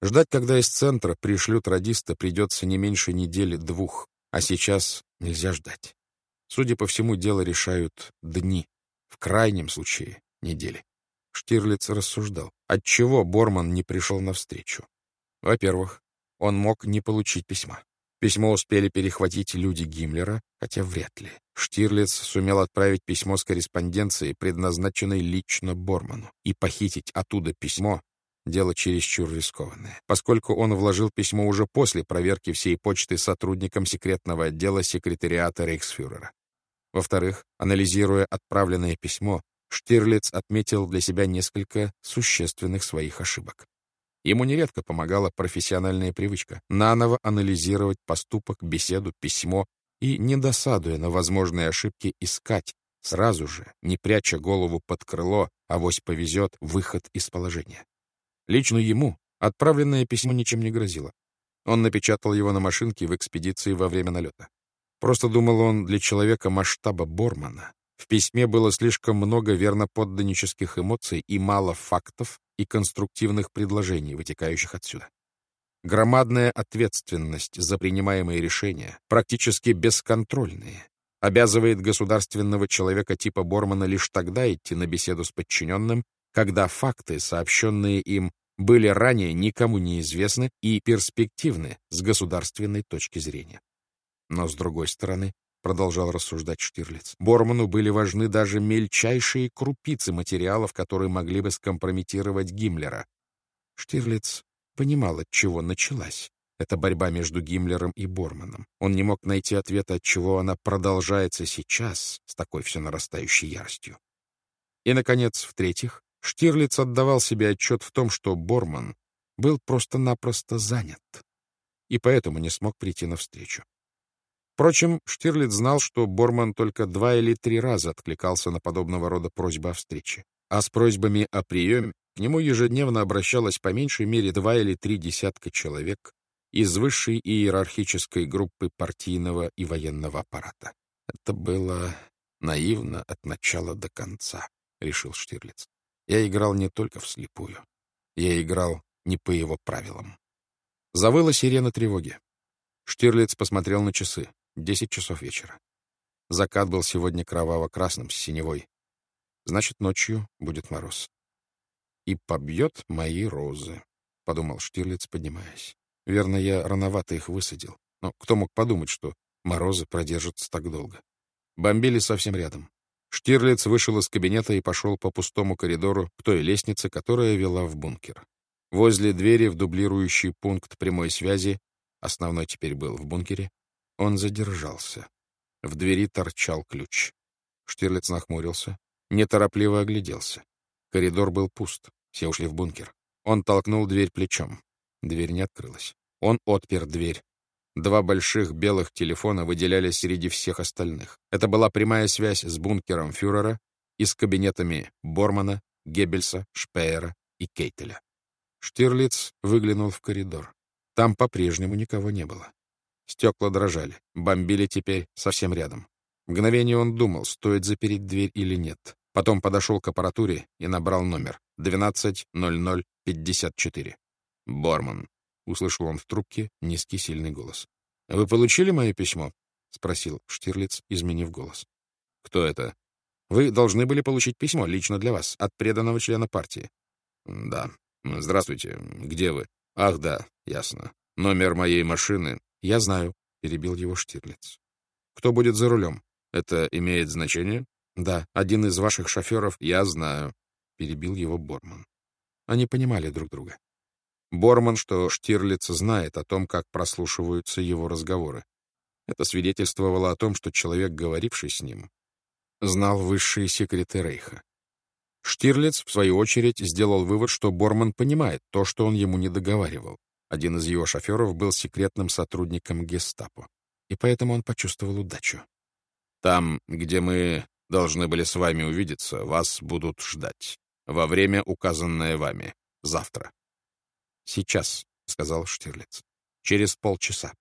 Ждать, когда из центра пришлют радиста, придется не меньше недели-двух, а сейчас нельзя ждать. Судя по всему, дело решают дни, в крайнем случае недели. Штирлиц рассуждал, отчего Борман не пришел навстречу. Во-первых, он мог не получить письма. Письмо успели перехватить люди Гиммлера, хотя вряд ли. Штирлиц сумел отправить письмо с корреспонденцией, предназначенной лично Борману, и похитить оттуда письмо — дело чересчур рискованное, поскольку он вложил письмо уже после проверки всей почты сотрудникам секретного отдела секретариата Рейхсфюрера. Во-вторых, анализируя отправленное письмо, Штирлиц отметил для себя несколько существенных своих ошибок. Ему нередко помогала профессиональная привычка наново анализировать поступок, беседу, письмо и, не досадуя на возможные ошибки, искать, сразу же, не пряча голову под крыло, авось повезет, выход из положения. Лично ему отправленное письмо ничем не грозило. Он напечатал его на машинке в экспедиции во время налета. Просто думал он, для человека масштаба Бормана в письме было слишком много верноподданнических эмоций и мало фактов и конструктивных предложений, вытекающих отсюда. Громадная ответственность за принимаемые решения, практически бесконтрольные, обязывает государственного человека типа Бормана лишь тогда идти на беседу с подчиненным, когда факты, сообщенные им, были ранее никому неизвестны и перспективны с государственной точки зрения. Но, с другой стороны, — продолжал рассуждать Штирлиц. Борману были важны даже мельчайшие крупицы материалов, которые могли бы скомпрометировать Гиммлера. Штирлиц понимал, от чего началась эта борьба между Гиммлером и Борманом. Он не мог найти ответа, от чего она продолжается сейчас с такой все нарастающей яростью. И, наконец, в-третьих, Штирлиц отдавал себе отчет в том, что Борман был просто-напросто занят и поэтому не смог прийти навстречу. Впрочем, Штирлиц знал, что Борман только два или три раза откликался на подобного рода просьбы о встрече, а с просьбами о приеме к нему ежедневно обращалось по меньшей мере два или три десятка человек из высшей иерархической группы партийного и военного аппарата. Это было наивно от начала до конца, — решил Штирлиц. Я играл не только вслепую. Я играл не по его правилам. Завыла сирена тревоги. Штирлиц посмотрел на часы. Десять часов вечера. Закат был сегодня кроваво-красным с синевой. Значит, ночью будет мороз. «И побьет мои розы», — подумал Штирлиц, поднимаясь. «Верно, я рановато их высадил. Но кто мог подумать, что морозы продержатся так долго?» Бомбили совсем рядом. Штирлиц вышел из кабинета и пошел по пустому коридору к той лестнице, которая вела в бункер. Возле двери в дублирующий пункт прямой связи, основной теперь был в бункере, он задержался. В двери торчал ключ. Штирлиц нахмурился, неторопливо огляделся. Коридор был пуст, все ушли в бункер. Он толкнул дверь плечом. Дверь не открылась. Он отпер дверь. Два больших белых телефона выделялись среди всех остальных. Это была прямая связь с бункером фюрера и с кабинетами Бормана, Геббельса, Шпеера и Кейтеля. Штирлиц выглянул в коридор. Там по-прежнему никого не было. Стекла дрожали, бомбили теперь совсем рядом. Мгновение он думал, стоит запереть дверь или нет. Потом подошел к аппаратуре и набрал номер 120054. «Борман», — услышал он в трубке низкий сильный голос. «Вы получили мое письмо?» — спросил Штирлиц, изменив голос. «Кто это?» «Вы должны были получить письмо лично для вас, от преданного члена партии». «Да. Здравствуйте. Где вы?» «Ах, да, ясно. Номер моей машины «Я знаю», — перебил его Штирлиц. «Кто будет за рулем? Это имеет значение?» «Да, один из ваших шоферов, я знаю», — перебил его Борман. Они понимали друг друга. Борман, что Штирлиц знает о том, как прослушиваются его разговоры. Это свидетельствовало о том, что человек, говоривший с ним, знал высшие секреты Рейха. Штирлиц, в свою очередь, сделал вывод, что Борман понимает то, что он ему не договаривал. Один из его шоферов был секретным сотрудником гестапо, и поэтому он почувствовал удачу. «Там, где мы должны были с вами увидеться, вас будут ждать. Во время, указанное вами. Завтра». «Сейчас», — сказал Штирлиц. «Через полчаса.